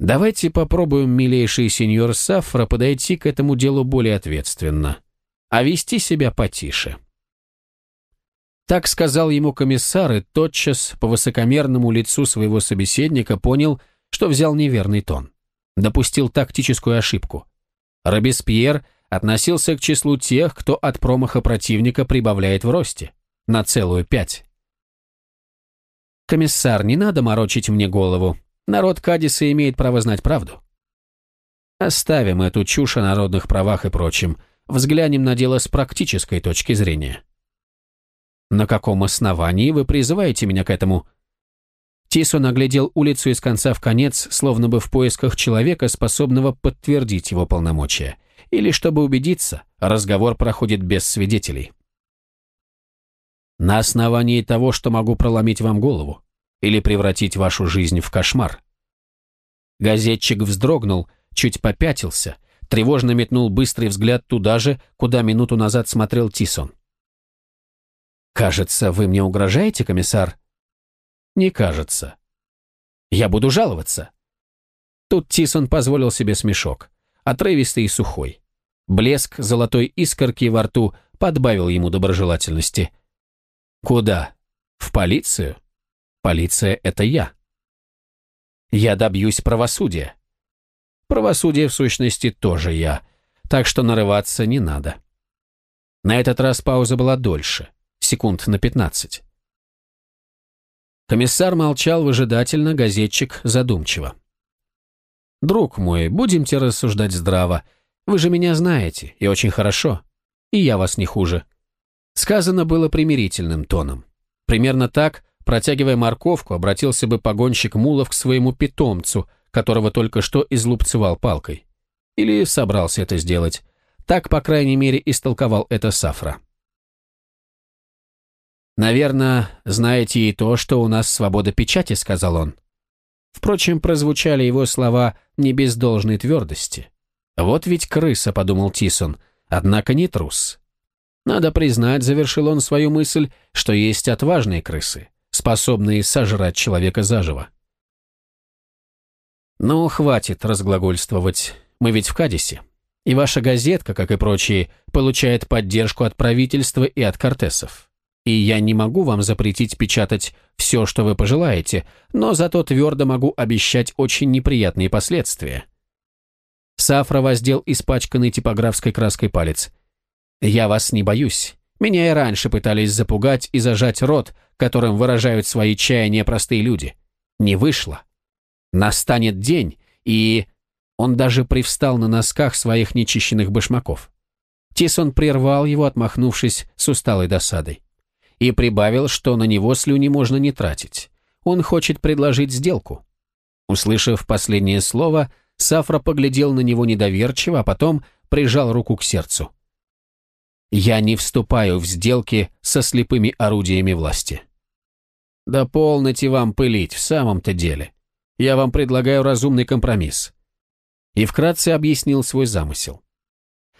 Давайте попробуем, милейший сеньор Сафра, подойти к этому делу более ответственно, а вести себя потише. Так сказал ему комиссар, и тотчас по высокомерному лицу своего собеседника понял, что взял неверный тон. Допустил тактическую ошибку. Робеспьер относился к числу тех, кто от промаха противника прибавляет в росте. На целую пять. «Комиссар, не надо морочить мне голову. Народ Кадиса имеет право знать правду». Оставим эту чушь о народных правах и прочем. Взглянем на дело с практической точки зрения. «На каком основании вы призываете меня к этому?» Тисо наглядел улицу из конца в конец, словно бы в поисках человека, способного подтвердить его полномочия. Или, чтобы убедиться, разговор проходит без свидетелей. «На основании того, что могу проломить вам голову или превратить вашу жизнь в кошмар». Газетчик вздрогнул, чуть попятился, тревожно метнул быстрый взгляд туда же, куда минуту назад смотрел Тисон. «Кажется, вы мне угрожаете, комиссар?» «Не кажется». «Я буду жаловаться». Тут Тисон позволил себе смешок, отрывистый и сухой. Блеск золотой искорки во рту подбавил ему доброжелательности. «Куда? В полицию? Полиция — это я. Я добьюсь правосудия. Правосудие, в сущности, тоже я, так что нарываться не надо». На этот раз пауза была дольше — секунд на пятнадцать. Комиссар молчал выжидательно, газетчик задумчиво. «Друг мой, будемте рассуждать здраво. Вы же меня знаете, и очень хорошо. И я вас не хуже». Сказано было примирительным тоном. Примерно так, протягивая морковку, обратился бы погонщик мулов к своему питомцу, которого только что излупцевал палкой. Или собрался это сделать. Так, по крайней мере, истолковал это Сафра. «Наверное, знаете и то, что у нас свобода печати», — сказал он. Впрочем, прозвучали его слова не без должной твердости. «Вот ведь крыса», — подумал Тисон, — «однако не трус». Надо признать, завершил он свою мысль, что есть отважные крысы, способные сожрать человека заживо. «Ну, хватит разглагольствовать, мы ведь в Кадисе. И ваша газетка, как и прочие, получает поддержку от правительства и от кортесов и я не могу вам запретить печатать все, что вы пожелаете, но зато твердо могу обещать очень неприятные последствия». Сафра воздел испачканный типографской краской палец. «Я вас не боюсь. Меня и раньше пытались запугать и зажать рот, которым выражают свои чаяния простые люди. Не вышло. Настанет день, и...» Он даже привстал на носках своих нечищенных башмаков. Тисон прервал его, отмахнувшись с усталой досадой и прибавил, что на него слюни можно не тратить. Он хочет предложить сделку. Услышав последнее слово, Сафра поглядел на него недоверчиво, а потом прижал руку к сердцу. «Я не вступаю в сделки со слепыми орудиями власти». «Да полноте вам пылить, в самом-то деле. Я вам предлагаю разумный компромисс». И вкратце объяснил свой замысел.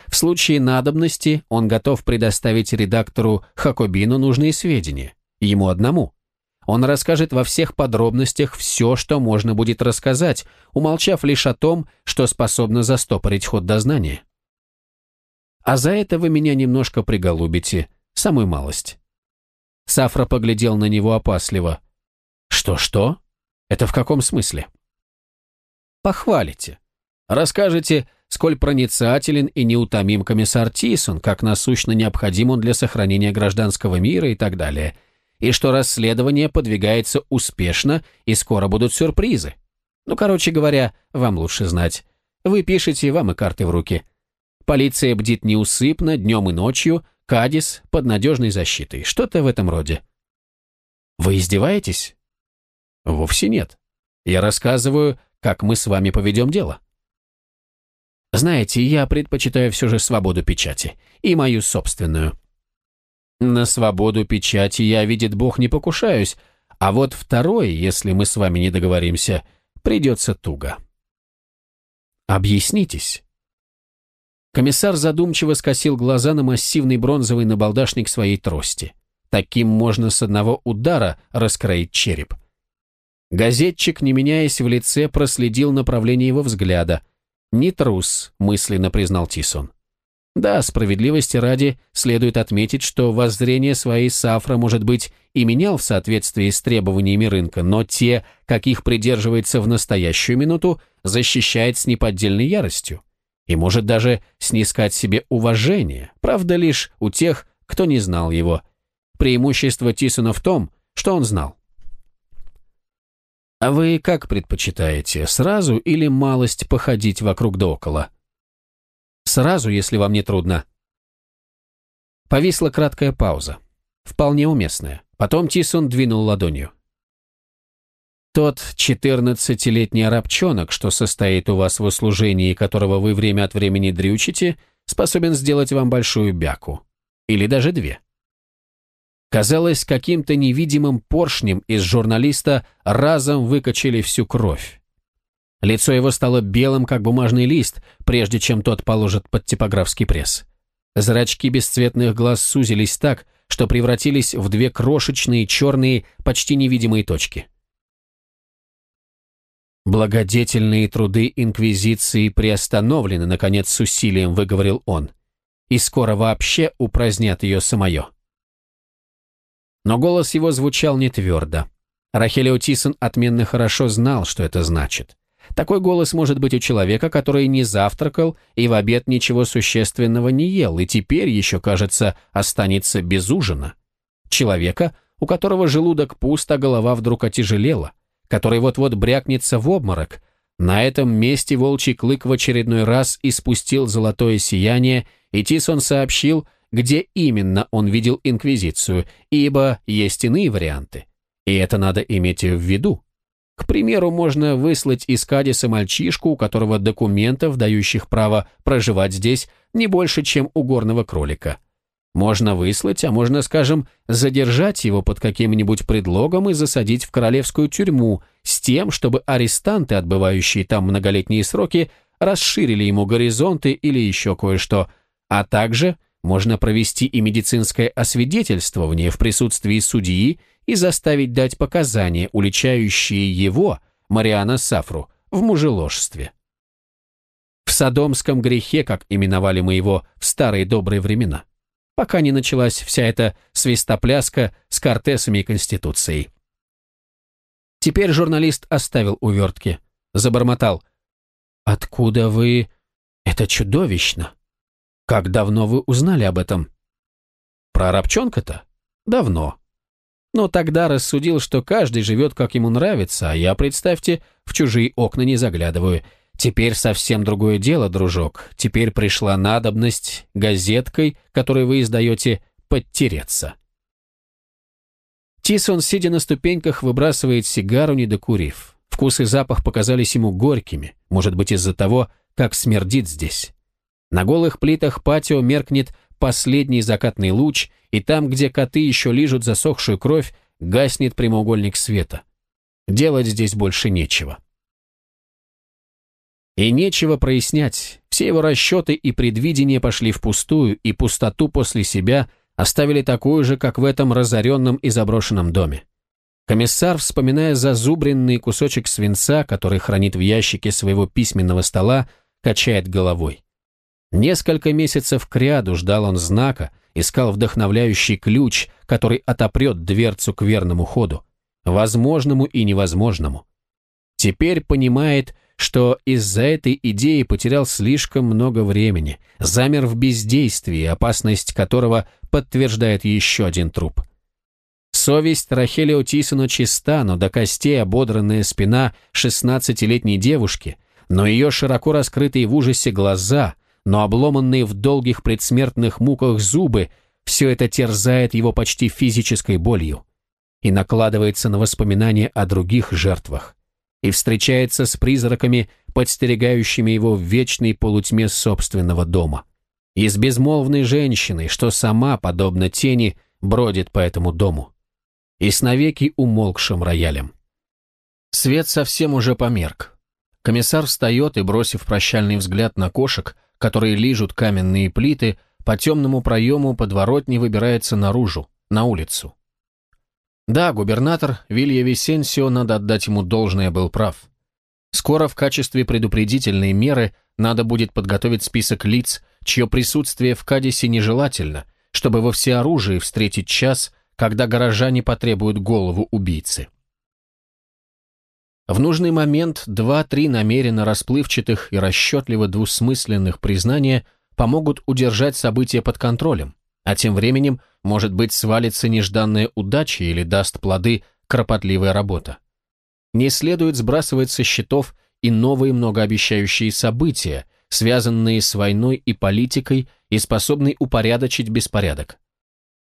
В случае надобности он готов предоставить редактору Хакобину нужные сведения. Ему одному. Он расскажет во всех подробностях все, что можно будет рассказать, умолчав лишь о том, что способно застопорить ход дознания. А за это вы меня немножко приголубите, самую малость. Сафра поглядел на него опасливо. Что-что? Это в каком смысле? Похвалите. Расскажете, сколь проницателен и неутомим комиссар Тисон, как насущно необходим он для сохранения гражданского мира и так далее, и что расследование подвигается успешно и скоро будут сюрпризы. Ну, короче говоря, вам лучше знать. Вы пишете, вам и карты в руки. Полиция бдит неусыпно, днем и ночью, Кадис под надежной защитой, что-то в этом роде. Вы издеваетесь? Вовсе нет. Я рассказываю, как мы с вами поведем дело. Знаете, я предпочитаю все же свободу печати. И мою собственную. На свободу печати я, видит Бог, не покушаюсь, а вот второй, если мы с вами не договоримся, придется туго. Объяснитесь. Комиссар задумчиво скосил глаза на массивный бронзовый набалдашник своей трости. Таким можно с одного удара раскроить череп. Газетчик, не меняясь в лице, проследил направление его взгляда. «Не трус», — мысленно признал Тисон. Да, справедливости ради, следует отметить, что воззрение своей Сафра, может быть, и менял в соответствии с требованиями рынка, но те, каких придерживается в настоящую минуту, защищает с неподдельной яростью и может даже снискать себе уважение, правда лишь у тех, кто не знал его. Преимущество Тисона в том, что он знал. А вы как предпочитаете, сразу или малость походить вокруг да около? Сразу, если вам не трудно. Повисла краткая пауза. Вполне уместная. Потом Тисон двинул ладонью. Тот четырнадцатилетний арабчонок, что состоит у вас в услужении, которого вы время от времени дрючите, способен сделать вам большую бяку. Или даже две. Казалось, каким-то невидимым поршнем из журналиста разом выкачали всю кровь. Лицо его стало белым, как бумажный лист, прежде чем тот положит под типографский пресс. Зрачки бесцветных глаз сузились так, что превратились в две крошечные, черные, почти невидимые точки. «Благодетельные труды Инквизиции приостановлены, наконец, с усилием», — выговорил он. «И скоро вообще упразднят ее самое». Но голос его звучал не твердо. Рахелио Тисон отменно хорошо знал, что это значит. Такой голос может быть у человека, который не завтракал и в обед ничего существенного не ел, и теперь еще, кажется, останется без ужина. Человека, у которого желудок пуст, а голова вдруг отяжелела который вот-вот брякнется в обморок. На этом месте волчий клык в очередной раз испустил золотое сияние, и Тисон сообщил, где именно он видел Инквизицию, ибо есть иные варианты. И это надо иметь в виду. К примеру, можно выслать из Кадиса мальчишку, у которого документов, дающих право проживать здесь, не больше, чем у горного кролика – можно выслать, а можно, скажем, задержать его под каким-нибудь предлогом и засадить в королевскую тюрьму с тем, чтобы арестанты, отбывающие там многолетние сроки, расширили ему горизонты или еще кое-что. А также можно провести и медицинское освидетельствование в присутствии судьи и заставить дать показания, уличающие его, Мариана Сафру, в мужеложстве. В садомском грехе, как именовали мы его в старые добрые времена пока не началась вся эта свистопляска с кортесами и Конституцией. Теперь журналист оставил увертки, забормотал. «Откуда вы... Это чудовищно! Как давно вы узнали об этом?» «Про рабчонка-то? Давно. Но тогда рассудил, что каждый живет, как ему нравится, а я, представьте, в чужие окна не заглядываю. Теперь совсем другое дело, дружок. Теперь пришла надобность газеткой, которую вы издаете, подтереться. Тисон, сидя на ступеньках, выбрасывает сигару, не докурив. Вкус и запах показались ему горькими, может быть, из-за того, как смердит здесь. На голых плитах патио меркнет последний закатный луч, и там, где коты еще лижут засохшую кровь, гаснет прямоугольник света. Делать здесь больше нечего. И нечего прояснять, все его расчеты и предвидения пошли впустую, и пустоту после себя оставили такую же, как в этом разоренном и заброшенном доме. Комиссар, вспоминая зазубренный кусочек свинца, который хранит в ящике своего письменного стола, качает головой. Несколько месяцев кряду ждал он знака, искал вдохновляющий ключ, который отопрет дверцу к верному ходу, возможному и невозможному. Теперь понимает, что из-за этой идеи потерял слишком много времени, замер в бездействии, опасность которого подтверждает еще один труп. Совесть Рахелио Тисона чиста, но до костей ободранная спина шестнадцатилетней девушки, но ее широко раскрытые в ужасе глаза, но обломанные в долгих предсмертных муках зубы, все это терзает его почти физической болью и накладывается на воспоминания о других жертвах и встречается с призраками, подстерегающими его в вечной полутьме собственного дома. И с безмолвной женщиной, что сама, подобно тени, бродит по этому дому. И с навеки умолкшим роялем. Свет совсем уже померк. Комиссар встает и, бросив прощальный взгляд на кошек, которые лижут каменные плиты, по темному проему подворотни выбирается наружу, на улицу. Да, губернатор Вилья Висенсио, надо отдать ему должное, был прав. Скоро в качестве предупредительной меры надо будет подготовить список лиц, чье присутствие в Кадисе нежелательно, чтобы во всеоружии встретить час, когда горожане потребуют голову убийцы. В нужный момент два-три намеренно расплывчатых и расчетливо двусмысленных признания помогут удержать события под контролем, а тем временем, может быть, свалится нежданная удача или даст плоды кропотливая работа. Не следует сбрасывать со счетов и новые многообещающие события, связанные с войной и политикой и способные упорядочить беспорядок.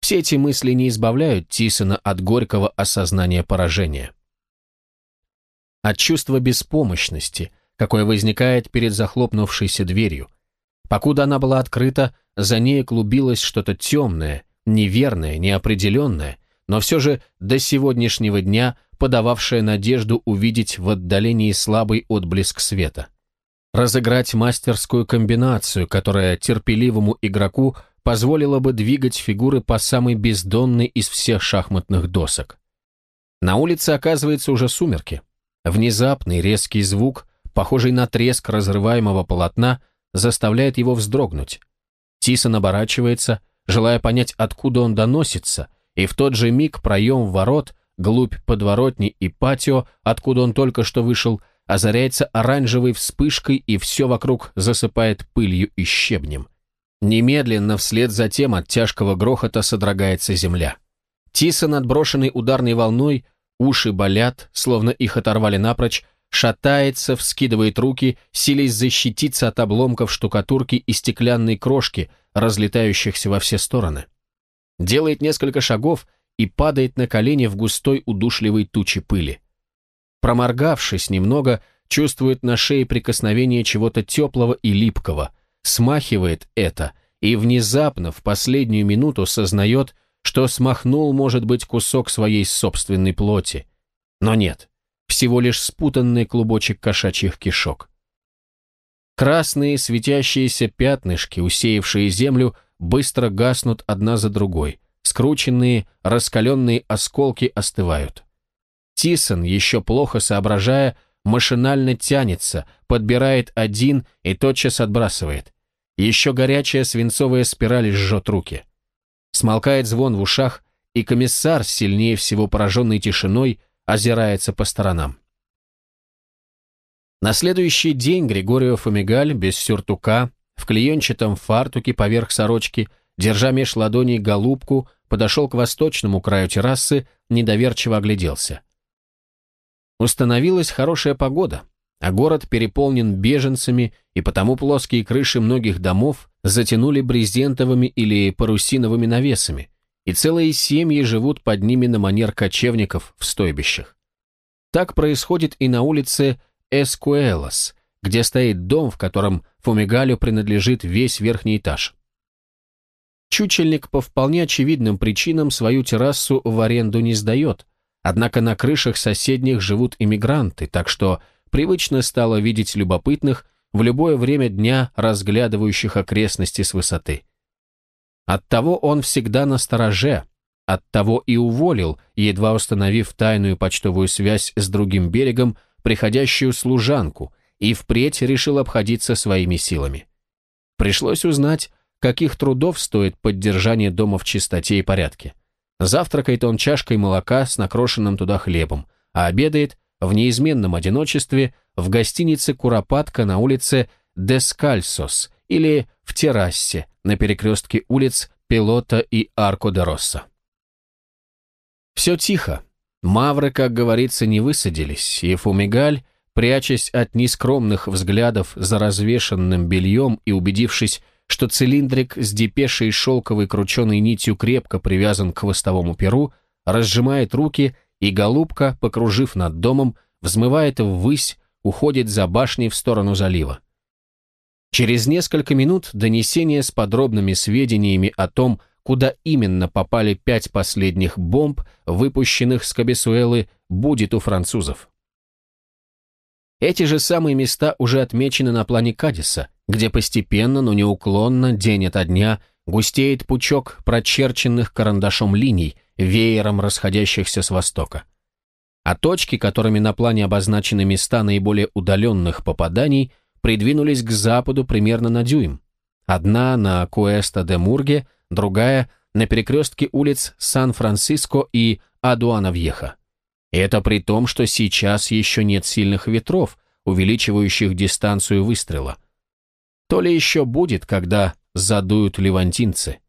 Все эти мысли не избавляют Тисона от горького осознания поражения. От чувства беспомощности, какое возникает перед захлопнувшейся дверью. Покуда она была открыта, за ней клубилось что-то темное, неверное, неопределенное, но все же до сегодняшнего дня подававшее надежду увидеть в отдалении слабый отблеск света. Разыграть мастерскую комбинацию, которая терпеливому игроку позволила бы двигать фигуры по самой бездонной из всех шахматных досок. На улице оказывается уже сумерки. Внезапный резкий звук, похожий на треск разрываемого полотна, заставляет его вздрогнуть. Тисон оборачивается, желая понять, откуда он доносится, и в тот же миг проем ворот, глубь подворотни и патио, откуда он только что вышел, озаряется оранжевой вспышкой, и все вокруг засыпает пылью и щебнем. Немедленно вслед за тем от тяжкого грохота содрогается земля. Тисон, отброшенный ударной волной, уши болят, словно их оторвали напрочь, шатается, вскидывает руки, силясь защититься от обломков штукатурки и стеклянной крошки, разлетающихся во все стороны. Делает несколько шагов и падает на колени в густой удушливой туче пыли. Проморгавшись немного, чувствует на шее прикосновение чего-то теплого и липкого, смахивает это и внезапно в последнюю минуту сознает, что смахнул, может быть, кусок своей собственной плоти. Но нет, всего лишь спутанный клубочек кошачьих кишок. Красные светящиеся пятнышки, усеявшие землю, быстро гаснут одна за другой, скрученные, раскаленные осколки остывают. Тисон, еще плохо соображая, машинально тянется, подбирает один и тотчас отбрасывает. Еще горячая свинцовая спираль жжет руки. Смолкает звон в ушах, и комиссар, сильнее всего пораженный тишиной, озирается по сторонам. На следующий день Григорио Фомигаль без сюртука, в клеенчатом фартуке поверх сорочки, держа меж ладоней голубку, подошел к восточному краю террасы, недоверчиво огляделся. Установилась хорошая погода, а город переполнен беженцами, и потому плоские крыши многих домов затянули брезентовыми или парусиновыми навесами, и целые семьи живут под ними на манер кочевников в стойбищах. Так происходит и на улице Эскуэлос, где стоит дом, в котором Фумигалю принадлежит весь верхний этаж. Чучельник по вполне очевидным причинам свою террасу в аренду не сдает, однако на крышах соседних живут иммигранты, так что привычно стало видеть любопытных, в любое время дня разглядывающих окрестности с высоты. Оттого он всегда на стороже, оттого и уволил, едва установив тайную почтовую связь с другим берегом, приходящую служанку, и впредь решил обходиться своими силами. Пришлось узнать, каких трудов стоит поддержание дома в чистоте и порядке. Завтракает он чашкой молока с накрошенным туда хлебом, а обедает в неизменном одиночестве в гостинице «Куропатка» на улице Дескальсос или в террасе на перекрестке улиц Пилота и Арко де Росса. Все тихо. Мавры, как говорится, не высадились, и Фумигаль, прячась от нескромных взглядов за развешенным бельем и убедившись, что цилиндрик с депешей шелковой крученой нитью крепко привязан к хвостовому перу, разжимает руки, и голубка, покружив над домом, взмывает ввысь, уходит за башней в сторону залива. Через несколько минут донесение с подробными сведениями о том, куда именно попали пять последних бомб, выпущенных с Кабесуэлы, будет у французов. Эти же самые места уже отмечены на плане Кадиса, где постепенно, но неуклонно, день ото дня, густеет пучок прочерченных карандашом линий, веером расходящихся с востока. А точки, которыми на плане обозначены места наиболее удаленных попаданий, придвинулись к западу примерно на дюйм. Одна на Куэста-де-Мурге, другая на перекрестке улиц Сан-Франциско и Адуана-Вьеха. Это при том, что сейчас еще нет сильных ветров, увеличивающих дистанцию выстрела. То ли еще будет, когда задуют левантинцы.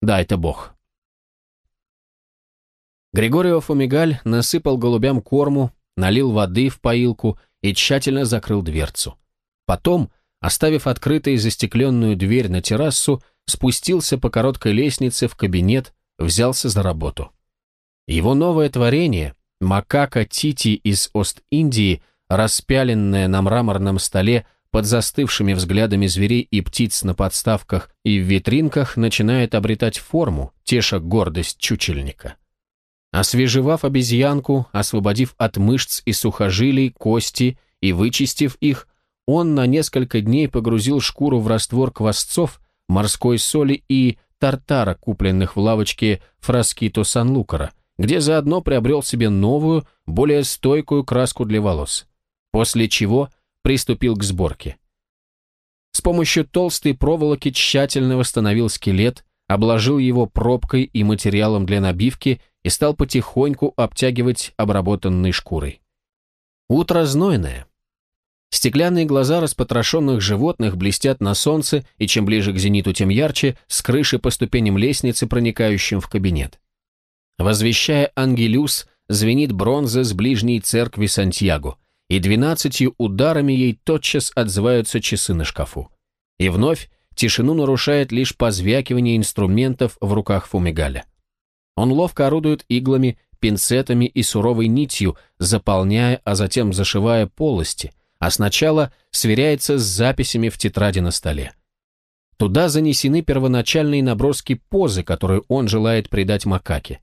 Да, это бог. Григорио Фумигаль насыпал голубям корму, налил воды в поилку и тщательно закрыл дверцу. Потом, оставив открытой застекленную дверь на террасу, спустился по короткой лестнице в кабинет, взялся за работу. Его новое творение, макака Тити из Ост-Индии, распяленная на мраморном столе под застывшими взглядами зверей и птиц на подставках и в витринках, начинает обретать форму, теша гордость чучельника. Освежевав обезьянку, освободив от мышц и сухожилий кости и вычистив их, он на несколько дней погрузил шкуру в раствор квасцов, морской соли и тартара, купленных в лавочке Фраскито Сан-Лукара, где заодно приобрел себе новую, более стойкую краску для волос. После чего приступил к сборке. С помощью толстой проволоки тщательно восстановил скелет, обложил его пробкой и материалом для набивки и стал потихоньку обтягивать обработанной шкурой. Утро знойное. Стеклянные глаза распотрошенных животных блестят на солнце, и чем ближе к зениту, тем ярче, с крыши по ступеням лестницы, проникающим в кабинет. Возвещая Ангелюс, звенит бронза с ближней церкви Сантьяго, и двенадцатью ударами ей тотчас отзываются часы на шкафу. И вновь тишину нарушает лишь позвякивание инструментов в руках Фумигаля. Он ловко орудует иглами, пинцетами и суровой нитью, заполняя, а затем зашивая полости, а сначала сверяется с записями в тетради на столе. Туда занесены первоначальные наброски позы, которую он желает придать макаке.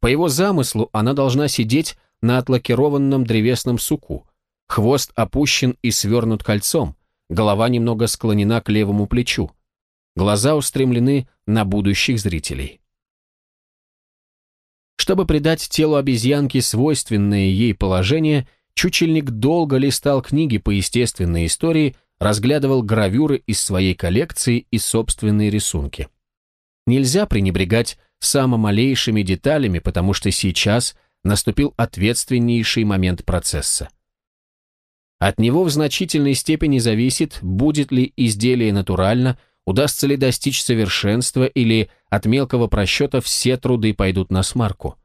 По его замыслу она должна сидеть на отлакированном древесном суку. Хвост опущен и свернут кольцом, голова немного склонена к левому плечу. Глаза устремлены на будущих зрителей. Чтобы придать телу обезьянки свойственное ей положение, чучельник долго листал книги по естественной истории, разглядывал гравюры из своей коллекции и собственные рисунки. Нельзя пренебрегать самомалейшими деталями, потому что сейчас наступил ответственнейший момент процесса. От него в значительной степени зависит, будет ли изделие натурально, удастся ли достичь совершенства или от мелкого просчета все труды пойдут на смарку.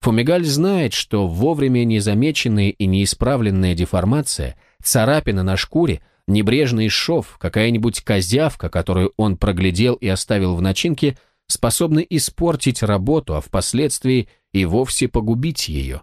Фумигаль знает, что вовремя незамеченная и неисправленная деформация, царапина на шкуре, небрежный шов, какая-нибудь козявка, которую он проглядел и оставил в начинке, способны испортить работу, а впоследствии и вовсе погубить ее.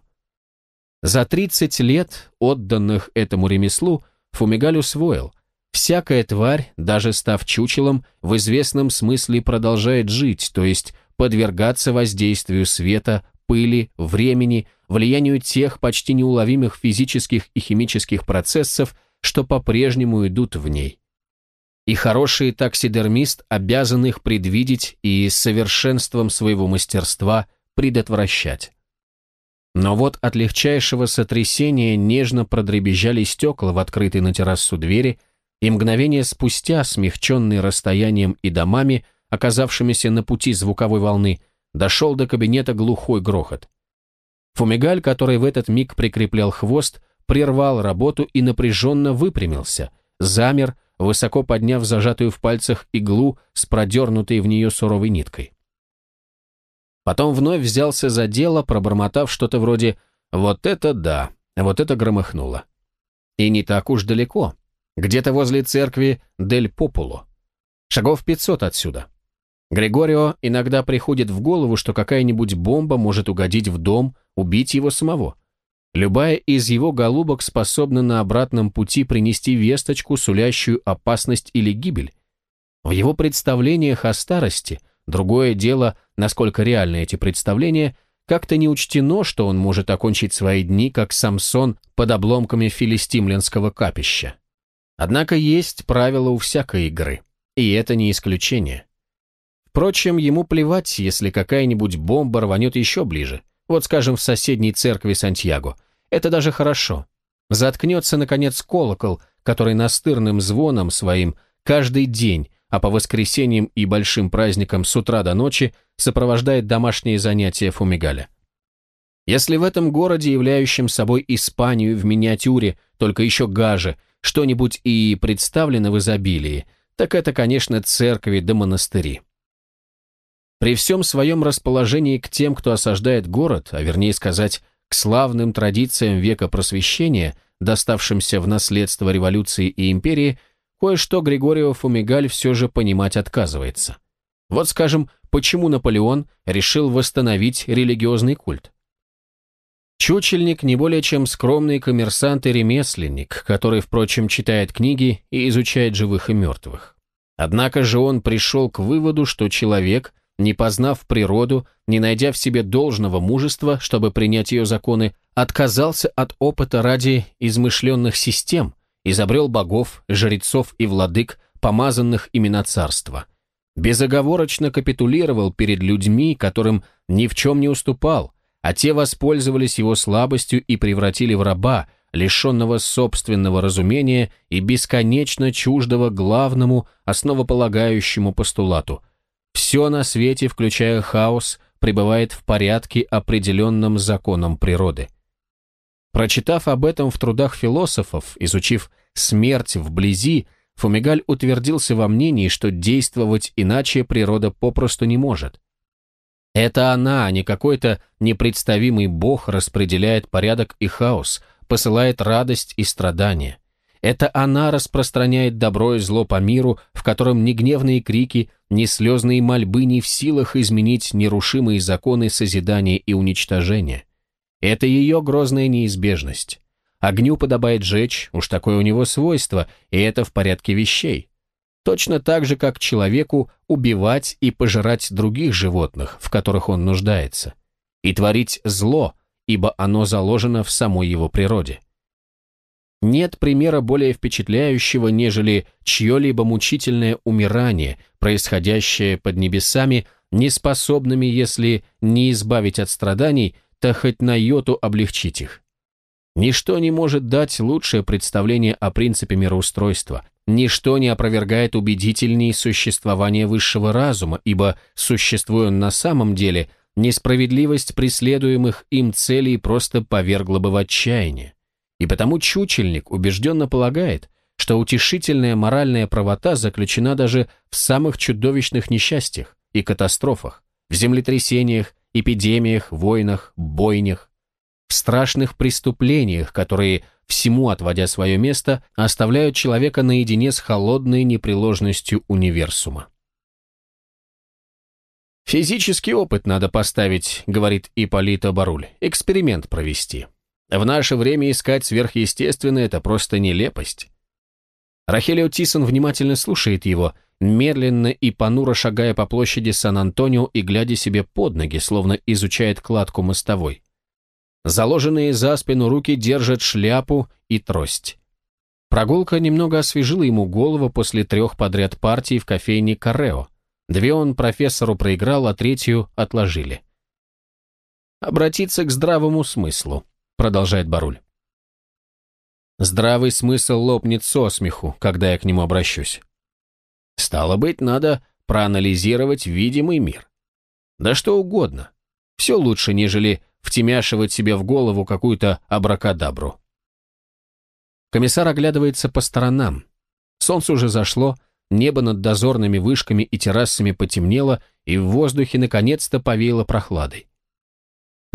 За 30 лет, отданных этому ремеслу, Фумигаль усвоил, всякая тварь, даже став чучелом, в известном смысле продолжает жить, то есть подвергаться воздействию света, пыли, времени, влиянию тех почти неуловимых физических и химических процессов, что по-прежнему идут в ней. И хороший таксидермист обязан их предвидеть и совершенством своего мастерства предотвращать. Но вот от легчайшего сотрясения нежно продребезжали стекла в открытой на террасу двери, и мгновение спустя, смягченный расстоянием и домами, оказавшимися на пути звуковой волны, дошел до кабинета глухой грохот. Фумигаль, который в этот миг прикреплял хвост, прервал работу и напряженно выпрямился, замер, высоко подняв зажатую в пальцах иглу с продернутой в нее суровой ниткой. Потом вновь взялся за дело, пробормотав что-то вроде «Вот это да, вот это громыхнуло». И не так уж далеко, где-то возле церкви Дель Популо. Шагов пятьсот отсюда. Григорио иногда приходит в голову, что какая-нибудь бомба может угодить в дом, убить его самого. Любая из его голубок способна на обратном пути принести весточку, сулящую опасность или гибель. В его представлениях о старости, другое дело, насколько реальны эти представления, как-то не учтено, что он может окончить свои дни, как Самсон под обломками филистимлянского капища. Однако есть правила у всякой игры, и это не исключение. Впрочем, ему плевать, если какая-нибудь бомба рванет еще ближе. Вот, скажем, в соседней церкви Сантьяго. Это даже хорошо. Заткнется, наконец, колокол, который настырным звоном своим каждый день, а по воскресеньям и большим праздникам с утра до ночи сопровождает домашние занятия Фумигаля. Если в этом городе, являющем собой Испанию в миниатюре, только еще гаже, что-нибудь и представлено в изобилии, так это, конечно, церкви да монастыри. При всем своем расположении к тем, кто осаждает город, а вернее сказать, к славным традициям века просвещения, доставшимся в наследство революции и империи, кое-что Григорио Фумигаль все же понимать отказывается. Вот, скажем, почему Наполеон решил восстановить религиозный культ. Чучельник не более чем скромный коммерсант и ремесленник, который, впрочем, читает книги и изучает живых и мертвых. Однако же он пришел к выводу, что человек, не познав природу, не найдя в себе должного мужества, чтобы принять ее законы, отказался от опыта ради измышленных систем, изобрел богов, жрецов и владык, помазанных имена царства. Безоговорочно капитулировал перед людьми, которым ни в чем не уступал, а те воспользовались его слабостью и превратили в раба, лишенного собственного разумения и бесконечно чуждого главному, основополагающему постулату. Все на свете, включая хаос, пребывает в порядке, определенном законом природы. Прочитав об этом в трудах философов, изучив смерть вблизи, Фумигаль утвердился во мнении, что действовать иначе природа попросту не может. Это она, а не какой-то непредставимый бог распределяет порядок и хаос, посылает радость и страдания. Это она распространяет добро и зло по миру, в котором ни гневные крики, ни слезные мольбы не в силах изменить нерушимые законы созидания и уничтожения. Это ее грозная неизбежность. Огню подобает жечь, уж такое у него свойство, и это в порядке вещей точно так же, как человеку убивать и пожирать других животных, в которых он нуждается, и творить зло, ибо оно заложено в самой его природе. Нет примера более впечатляющего, нежели чье-либо мучительное умирание, происходящее под небесами, неспособными, если не избавить от страданий, то хоть на йоту облегчить их. Ничто не может дать лучшее представление о принципе мироустройства, Ничто не опровергает убедительней существование высшего разума, ибо, существуя на самом деле, несправедливость преследуемых им целей просто повергла бы в отчаяние. И потому чучельник убежденно полагает, что утешительная моральная правота заключена даже в самых чудовищных несчастьях и катастрофах, в землетрясениях, эпидемиях, войнах, бойнях, в страшных преступлениях, которые всему отводя свое место, оставляют человека наедине с холодной непреложностью универсума. «Физический опыт надо поставить», — говорит Ипполита Баруль, — «эксперимент провести. В наше время искать сверхъестественное — это просто нелепость». Рахелио Тисон внимательно слушает его, медленно и понуро шагая по площади Сан-Антонио и глядя себе под ноги, словно изучает кладку мостовой. Заложенные за спину руки держат шляпу и трость. Прогулка немного освежила ему голову после трех подряд партий в кофейне Карео. Две он профессору проиграл, а третью отложили. «Обратиться к здравому смыслу», — продолжает Баруль. «Здравый смысл лопнет со смеху, когда я к нему обращусь. Стало быть, надо проанализировать видимый мир. Да что угодно. Все лучше, нежели втемяшивать себе в голову какую-то абракадабру. Комиссар оглядывается по сторонам. Солнце уже зашло, небо над дозорными вышками и террасами потемнело, и в воздухе наконец-то повеяло прохладой.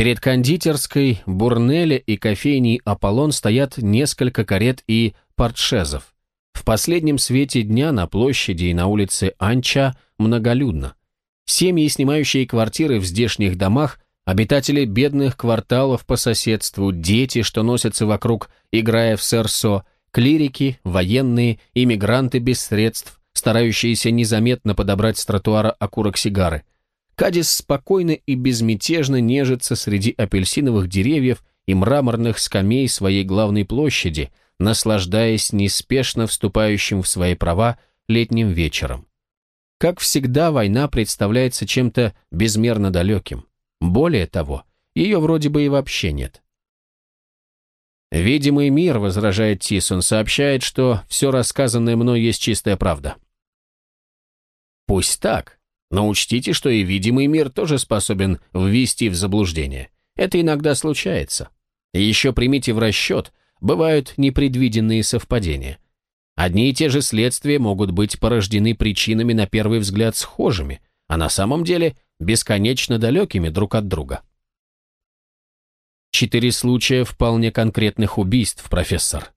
Перед кондитерской, бурнеле и кофейней «Аполлон» стоят несколько карет и портшезов. В последнем свете дня на площади и на улице Анча многолюдно. Семьи, снимающие квартиры в здешних домах, Обитатели бедных кварталов по соседству, дети, что носятся вокруг, играя в серсо, клирики, военные, иммигранты без средств, старающиеся незаметно подобрать с тротуара окурок сигары. Кадис спокойно и безмятежно нежится среди апельсиновых деревьев и мраморных скамей своей главной площади, наслаждаясь неспешно вступающим в свои права летним вечером. Как всегда, война представляется чем-то безмерно далеким. Более того, ее вроде бы и вообще нет. «Видимый мир», — возражает Тисон, — сообщает, что все рассказанное мной есть чистая правда. Пусть так, но учтите, что и видимый мир тоже способен ввести в заблуждение. Это иногда случается. И еще примите в расчет, бывают непредвиденные совпадения. Одни и те же следствия могут быть порождены причинами на первый взгляд схожими, а на самом деле бесконечно далекими друг от друга. Четыре случая вполне конкретных убийств, профессор.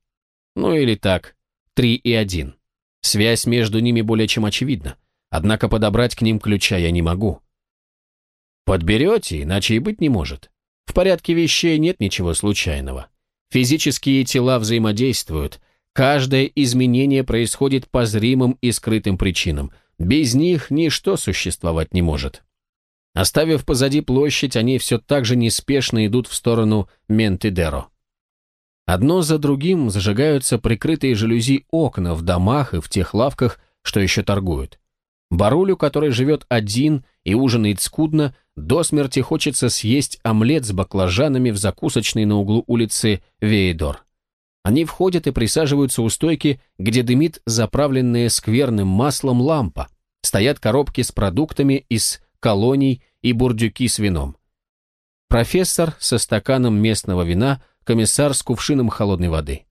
Ну или так, три и один. Связь между ними более чем очевидна. Однако подобрать к ним ключа я не могу. Подберете, иначе и быть не может. В порядке вещей нет ничего случайного. Физические тела взаимодействуют. Каждое изменение происходит по зримым и скрытым причинам. Без них ничто существовать не может. Оставив позади площадь, они все так же неспешно идут в сторону Ментидеро. Одно за другим зажигаются прикрытые жалюзи окна в домах и в тех лавках, что еще торгуют. Барулю, который живет один и ужинает скудно, до смерти хочется съесть омлет с баклажанами в закусочной на углу улицы Вейдор. Они входят и присаживаются у стойки, где дымит заправленная скверным маслом лампа. Стоят коробки с продуктами из колоний и бурдюки с вином. Профессор со стаканом местного вина, комиссар с кувшином холодной воды.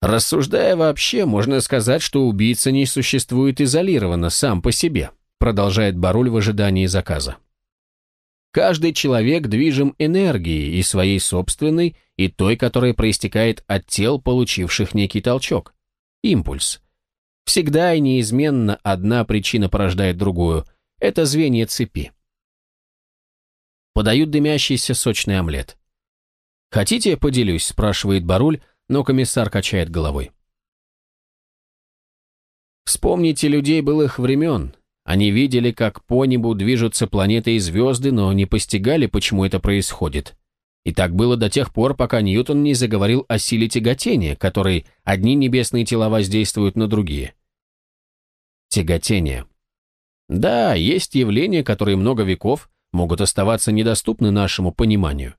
Рассуждая вообще, можно сказать, что убийца не существует изолированно сам по себе, продолжает Баруль в ожидании заказа. Каждый человек движим энергией и своей собственной, и той, которая проистекает от тел, получивших некий толчок. Импульс. Всегда и неизменно одна причина порождает другую. Это звенья цепи. Подают дымящийся сочный омлет. «Хотите, поделюсь?» – спрашивает Баруль, но комиссар качает головой. Вспомните людей былых времен. Они видели, как по небу движутся планеты и звезды, но не постигали, почему это происходит. И так было до тех пор, пока Ньютон не заговорил о силе тяготения, которой одни небесные тела воздействуют на другие. Тяготение. Да, есть явления, которые много веков могут оставаться недоступны нашему пониманию.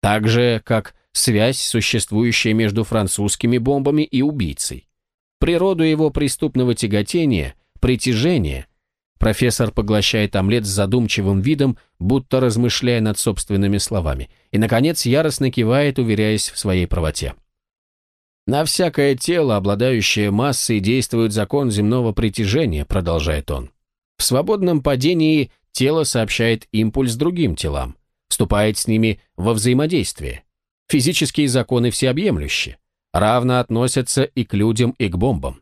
Так же, как связь, существующая между французскими бомбами и убийцей. Природу его преступного тяготения, притяжения, профессор поглощает омлет с задумчивым видом, будто размышляя над собственными словами, и, наконец, яростно кивает, уверяясь в своей правоте. На всякое тело, обладающее массой, действует закон земного притяжения, продолжает он. В свободном падении тело сообщает импульс другим телам, вступает с ними во взаимодействие. Физические законы всеобъемлющие, равно относятся и к людям, и к бомбам.